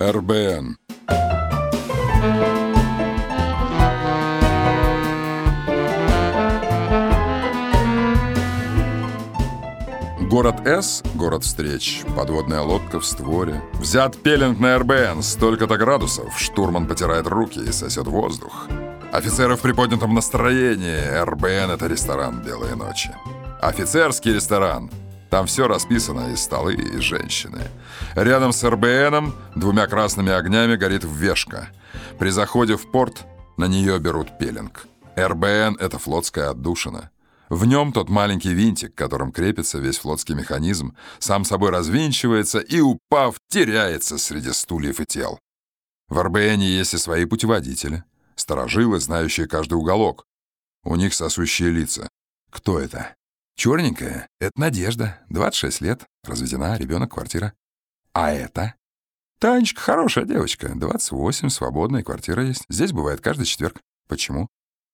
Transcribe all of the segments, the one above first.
РБН. Город С, город встреч, подводная лодка в створе. Взят пеленг на РБН, столько-то градусов. Штурман потирает руки и сосет воздух. Офицеры в приподнятом настроении. РБН — это ресторан «Белые ночи». Офицерский ресторан. Там все расписано, и столы, и женщины. Рядом с РБНом двумя красными огнями горит вешка. При заходе в порт на нее берут пеленг. РБН — это флотская отдушина. В нем тот маленький винтик, которым крепится весь флотский механизм, сам собой развинчивается и, упав, теряется среди стульев и тел. В РБНе есть и свои путеводители, сторожилы, знающие каждый уголок. У них сосущие лица. Кто это? Черненькая — это Надежда, 26 лет, разведена, ребенок, квартира. А это? Танечка хорошая девочка, 28, свободная, квартира есть. Здесь бывает каждый четверг. Почему?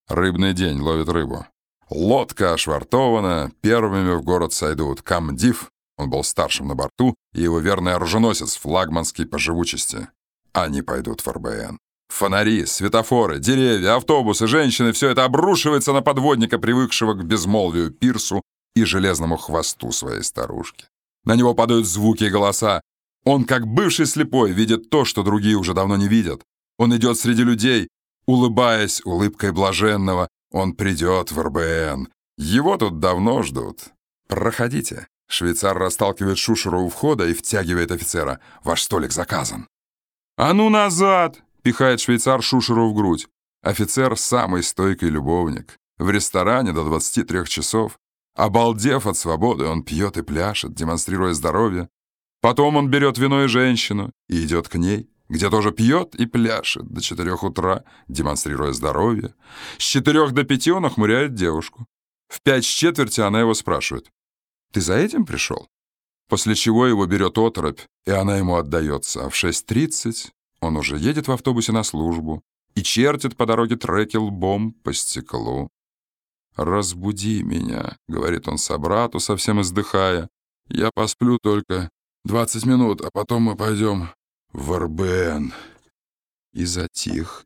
Рыбный день, ловит рыбу. Лодка ошвартована, первыми в город сойдут комдив, он был старшим на борту, и его верный оруженосец, флагманский по живучести. Они пойдут в РБН. Фонари, светофоры, деревья, автобусы, женщины — все это обрушивается на подводника, привыкшего к безмолвию пирсу и железному хвосту своей старушки. На него падают звуки и голоса. Он, как бывший слепой, видит то, что другие уже давно не видят. Он идет среди людей, улыбаясь улыбкой блаженного, он придет в РБН. Его тут давно ждут. Проходите. Швейцар расталкивает Шушеру у входа и втягивает офицера. Ваш столик заказан. «А ну назад!» — пихает швейцар Шушеру в грудь. Офицер — самый стойкий любовник. В ресторане до 23 часов. Обалдев от свободы, он пьет и пляшет, демонстрируя здоровье. Потом он берет вино и женщину и идет к ней где тоже пьет и пляшет до четырех утра, демонстрируя здоровье. С четырех до пяти он охмуряет девушку. В пять с четверти она его спрашивает. «Ты за этим пришел?» После чего его берет оторопь, и она ему отдается. А в 6.30 он уже едет в автобусе на службу и чертит по дороге треки лбом по стеклу. «Разбуди меня», — говорит он собрату, совсем издыхая. «Я посплю только двадцать минут, а потом мы пойдем Варбен. И затих.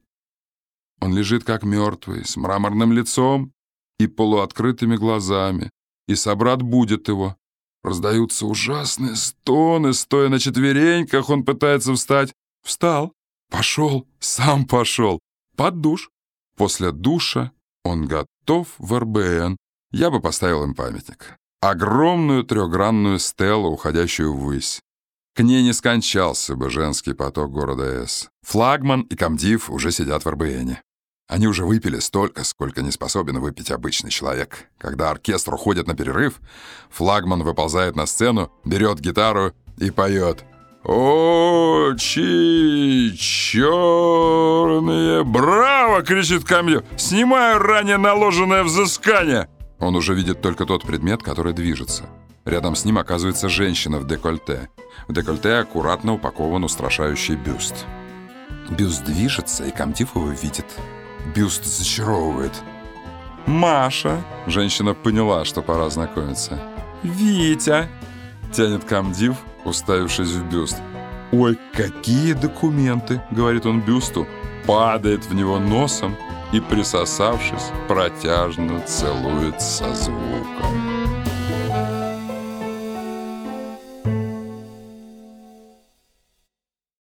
Он лежит как мертвый, с мраморным лицом и полуоткрытыми глазами, и собрат будет его. Раздаются ужасные стоны, стоя на четвереньках, он пытается встать. Встал, пошел, сам пошел, под душ. После душа он готов в РБН. Я бы поставил им памятник. Огромную трехгранную стелу, уходящую ввысь. К ней не скончался бы женский поток города С. Флагман и комдив уже сидят в РБНе. Они уже выпили столько, сколько не способен выпить обычный человек. Когда оркестр уходит на перерыв, флагман выползает на сцену, берет гитару и поет. «Очи черные! Браво!» — кричит Камью. «Снимаю ранее наложенное взыскание!» Он уже видит только тот предмет, который движется. Рядом с ним оказывается женщина в декольте. В декольте аккуратно упакован устрашающий бюст. Бюст движется, и Комтив его видит. Бюст зачаровывает. «Маша!» — женщина поняла, что пора знакомиться. «Витя!» — тянет Камдив, уставившись в бюст. «Ой, какие документы!» — говорит он бюсту, падает в него носом и, присосавшись, протяжно целует со звуком.